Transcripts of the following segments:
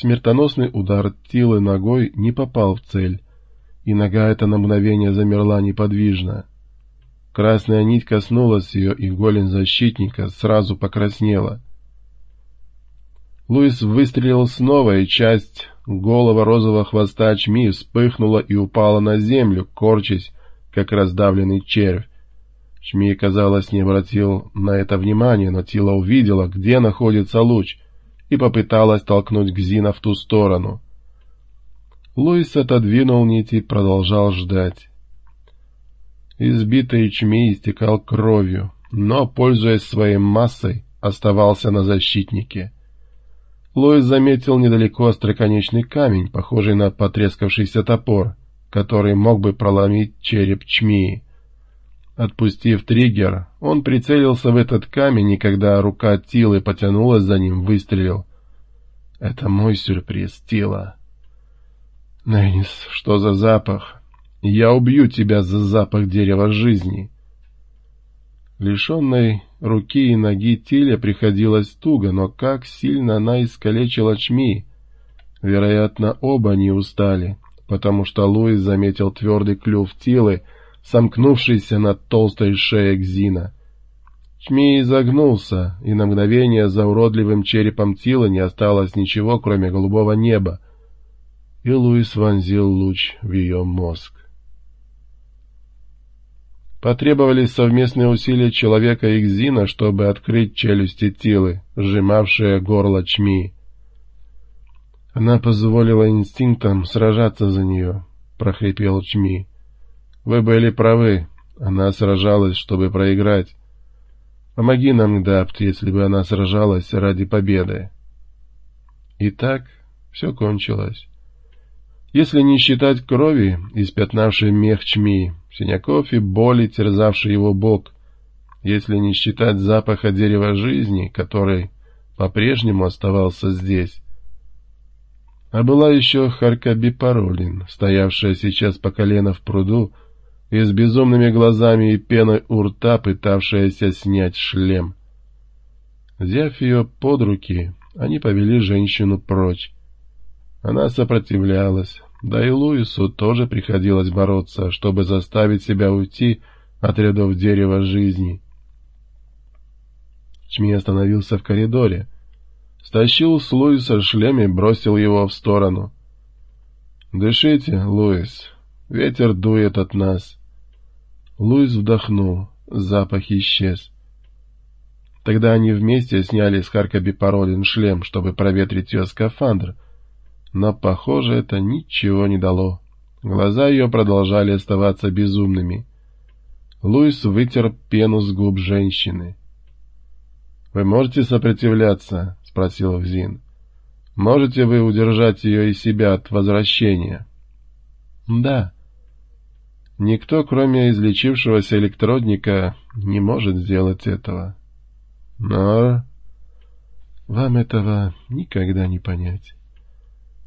Смертоносный удар Тилы ногой не попал в цель, и нога эта на мгновение замерла неподвижно. Красная нить коснулась ее, и голень защитника сразу покраснела. Луис выстрелил снова, и часть голого розового хвоста чми вспыхнула и упала на землю, корчась, как раздавленный червь. Чми, казалось, не обратил на это внимания, но Тила увидела, где находится луч, и попыталась толкнуть Гзина в ту сторону. Луис отодвинул нить и продолжал ждать. Избитый Чми истекал кровью, но, пользуясь своей массой, оставался на защитнике. Луис заметил недалеко остроконечный камень, похожий на потрескавшийся топор, который мог бы проломить череп Чмии. Отпустив триггер, он прицелился в этот камень, и когда рука Тилы потянулась за ним, выстрелил. «Это мой сюрприз, Тила». «Неннис, что за запах? Я убью тебя за запах дерева жизни». Лишенной руки и ноги Тиле приходилось туго, но как сильно она искалечила Чми. Вероятно, оба не устали, потому что Луис заметил твердый клюв Тилы, сомкнувшийся над толстой шеей Гзина. Чми изогнулся, и на мгновение за уродливым черепом Тила не осталось ничего, кроме голубого неба, и Луис вонзил луч в ее мозг. Потребовались совместные усилия человека и Гзина, чтобы открыть челюсти Тилы, сжимавшие горло Чми. Она позволила инстинктам сражаться за нее, — прохрипел Чми. Вы были правы, она сражалась, чтобы проиграть. Помоги нам, Гдапт, если бы она сражалась ради победы. И так все кончилось. Если не считать крови, испятнавшей мех чми, синяков и боли, терзавшей его бок, если не считать запаха дерева жизни, который по-прежнему оставался здесь. А была еще Харкаби Паролин, стоявшая сейчас по колено в пруду, и с безумными глазами и пеной у рта пытавшаяся снять шлем. Взяв ее под руки, они повели женщину прочь. Она сопротивлялась, да и Луису тоже приходилось бороться, чтобы заставить себя уйти от рядов дерева жизни. Чми остановился в коридоре, стащил с Луиса шлем и бросил его в сторону. «Дышите, Луис, ветер дует от нас». Луис вдохнул, запах исчез. Тогда они вместе сняли с Харкоби Паролин шлем, чтобы проветрить ее скафандр — но, похоже, это ничего не дало. Глаза ее продолжали оставаться безумными. Луис вытер пену с губ женщины. «Вы можете сопротивляться?» — спросил Взин. «Можете вы удержать ее и себя от возвращения?» «Да». Никто, кроме излечившегося электродника, не может сделать этого. Но вам этого никогда не понять.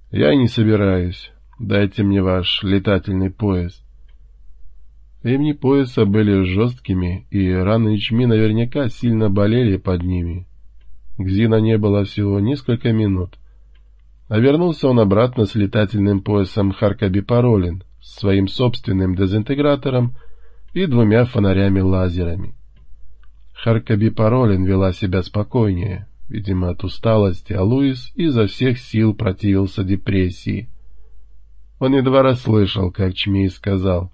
Я не собираюсь. Дайте мне ваш летательный пояс. Ремни пояса были жесткими, и раны Ичми наверняка сильно болели под ними. Гзина не было всего несколько минут. А вернулся он обратно с летательным поясом Харкаби Паролин, своим собственным дезинтегратором и двумя фонарями-лазерами. Харкаби Паролин вела себя спокойнее видимо, от усталости, а Луис изо всех сил противился депрессии. Он едва расслышал, как Чмей сказал.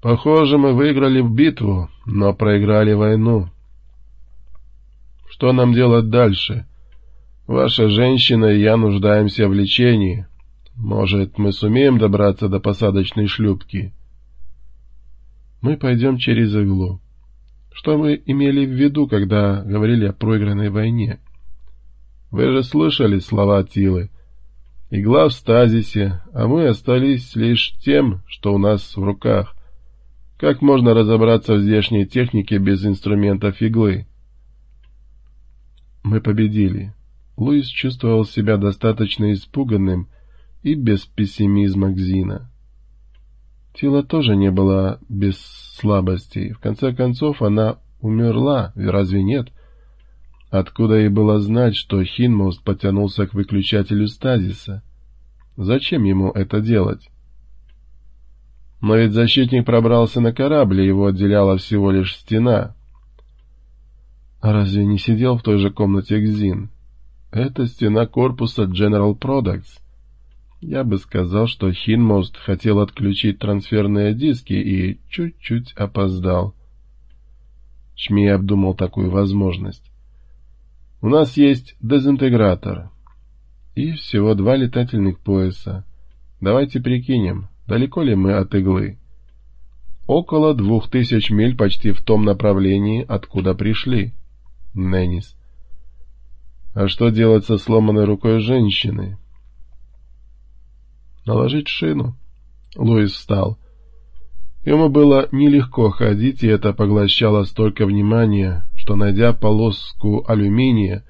«Похоже, мы выиграли битву, но проиграли войну. Что нам делать дальше? Ваша женщина и я нуждаемся в лечении. Может, мы сумеем добраться до посадочной шлюпки?» «Мы пойдем через иглу». Что мы имели в виду, когда говорили о проигранной войне? Вы же слышали слова Тилы. Игла в стазисе, а мы остались лишь тем, что у нас в руках. Как можно разобраться в здешней технике без инструментов иглы? Мы победили. Луис чувствовал себя достаточно испуганным и без пессимизма Гзина. Тила тоже не была без слабостей. В конце концов, она умерла, разве нет? Откуда ей было знать, что Хинмост потянулся к выключателю стазиса? Зачем ему это делать? Но ведь защитник пробрался на корабль, его отделяла всего лишь стена. А разве не сидел в той же комнате Гзин? Это стена корпуса General Products. Я бы сказал, что Хинмост хотел отключить трансферные диски и чуть-чуть опоздал. Шмей обдумал такую возможность. У нас есть дезинтегратор. И всего два летательных пояса. Давайте прикинем, далеко ли мы от иглы. Около двух тысяч миль почти в том направлении, откуда пришли. Неннис. А что делать со сломанной рукой женщины? Наложить шину. Луис встал. Ему было нелегко ходить, и это поглощало столько внимания, что, найдя полоску алюминия,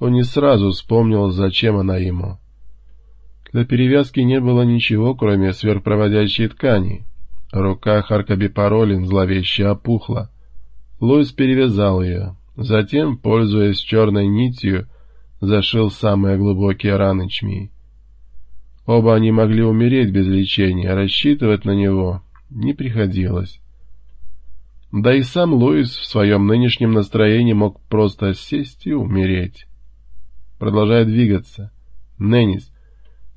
он не сразу вспомнил, зачем она ему. Для перевязки не было ничего, кроме сверхпроводящей ткани. Рука Харкаби Паролин зловеще опухла. Луис перевязал ее. Затем, пользуясь черной нитью, зашил самые глубокие раны чми. Оба они могли умереть без лечения, рассчитывать на него не приходилось. Да и сам Луис в своем нынешнем настроении мог просто сесть и умереть. Продолжая двигаться. Неннис,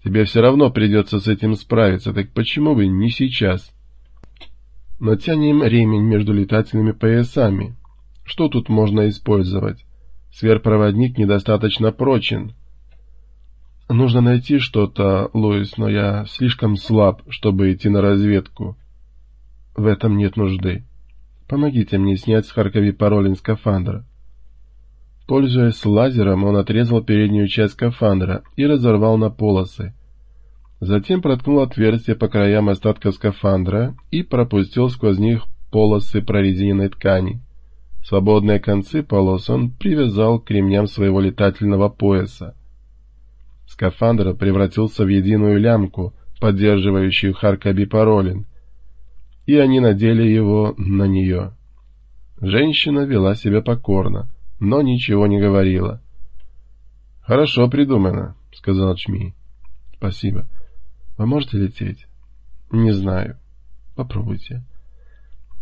тебе все равно придется с этим справиться, так почему бы не сейчас? Натянем ремень между летательными поясами. Что тут можно использовать? Сверхпроводник недостаточно прочен. Нужно найти что-то, Луис, но я слишком слаб, чтобы идти на разведку. В этом нет нужды. Помогите мне снять с Харкови паролин скафандра. Пользуясь лазером, он отрезал переднюю часть скафандра и разорвал на полосы. Затем проткнул отверстия по краям остатка скафандра и пропустил сквозь них полосы прорезиненной ткани. Свободные концы полос он привязал к ремням своего летательного пояса. Скафандр превратился в единую лямку, поддерживающую Харкаби паролин, и они надели его на нее. Женщина вела себя покорно, но ничего не говорила. «Хорошо придумано», — сказал Чми. «Спасибо. Вы можете лететь?» «Не знаю. Попробуйте.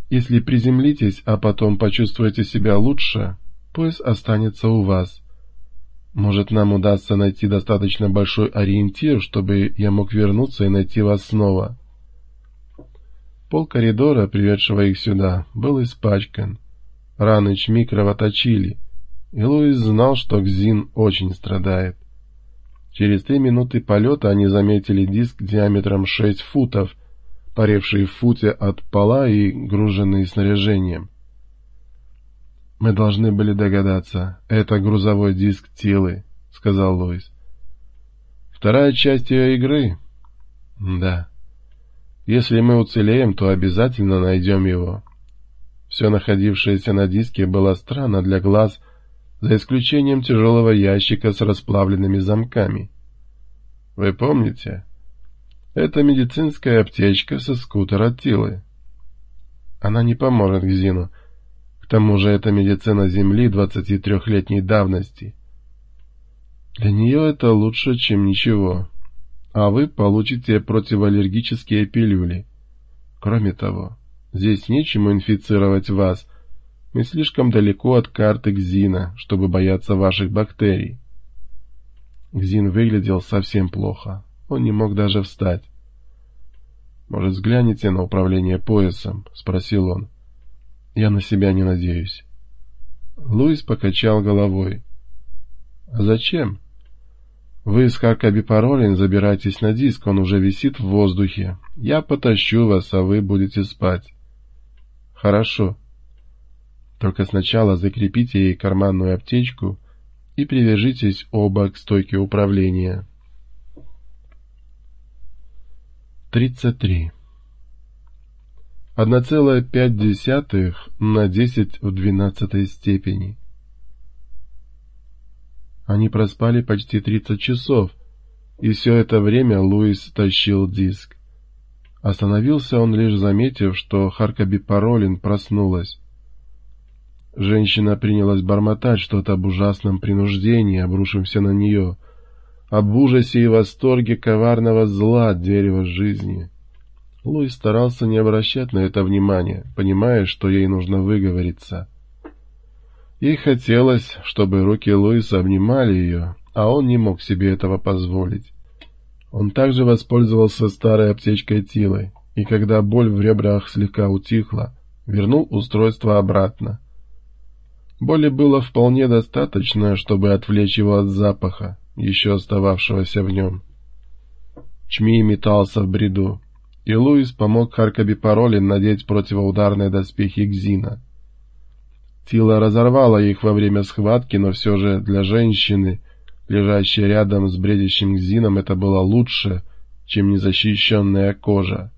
Если приземлитесь, а потом почувствуете себя лучше, пояс останется у вас. Может, нам удастся найти достаточно большой ориентир, чтобы я мог вернуться и найти вас снова». Пол коридора, приведшего их сюда, был испачкан. Раны Чми кровоточили, и Луис знал, что Гзин очень страдает. Через три минуты полета они заметили диск диаметром шесть футов, паревший в футе от пола и груженный снаряжением. «Мы должны были догадаться, это грузовой диск Тилы», — сказал Луис. «Вторая часть ее игры?» «Да». Если мы уцелеем, то обязательно найдем его. Все находившееся на диске было странно для глаз, за исключением тяжелого ящика с расплавленными замками. Вы помните? Это медицинская аптечка со скутера Тилы. Она не поможет Гзину. Тому же это медицина Земли 23-летней давности. Для нее это лучше, чем ничего а вы получите противоаллергические пилюли. Кроме того, здесь нечему инфицировать вас. Мы слишком далеко от карты Гзина, чтобы бояться ваших бактерий. Гзин выглядел совсем плохо. Он не мог даже встать. «Может, взгляните на управление поясом?» — спросил он. «Я на себя не надеюсь». Луис покачал головой. «А зачем?» Вы с Харкаби Паролин забирайтесь на диск, он уже висит в воздухе. Я потащу вас, а вы будете спать. Хорошо. Только сначала закрепите ей карманную аптечку и привяжитесь оба к стойке управления. 33. 1,5 на 10 в 12 степени. Они проспали почти 30 часов, и все это время Луис тащил диск. Остановился он лишь заметив, что Харкаби Паролин проснулась. Женщина принялась бормотать что-то об ужасном принуждении, обрушившемся на нее, об ужасе и восторге коварного зла дерева жизни. Луис старался не обращать на это внимания, понимая, что ей нужно выговориться. Ей хотелось, чтобы руки Луиса обнимали ее, а он не мог себе этого позволить. Он также воспользовался старой аптечкой Тилой, и когда боль в ребрах слегка утихла, вернул устройство обратно. Боли было вполне достаточно, чтобы отвлечь его от запаха, еще остававшегося в нем. Чми метался в бреду, и Луис помог Харкаби Паролин надеть противоударные доспехи Гзина. Тила разорвала их во время схватки, но все же для женщины, лежащей рядом с бредящим Гзином, это было лучше, чем незащищенная кожа.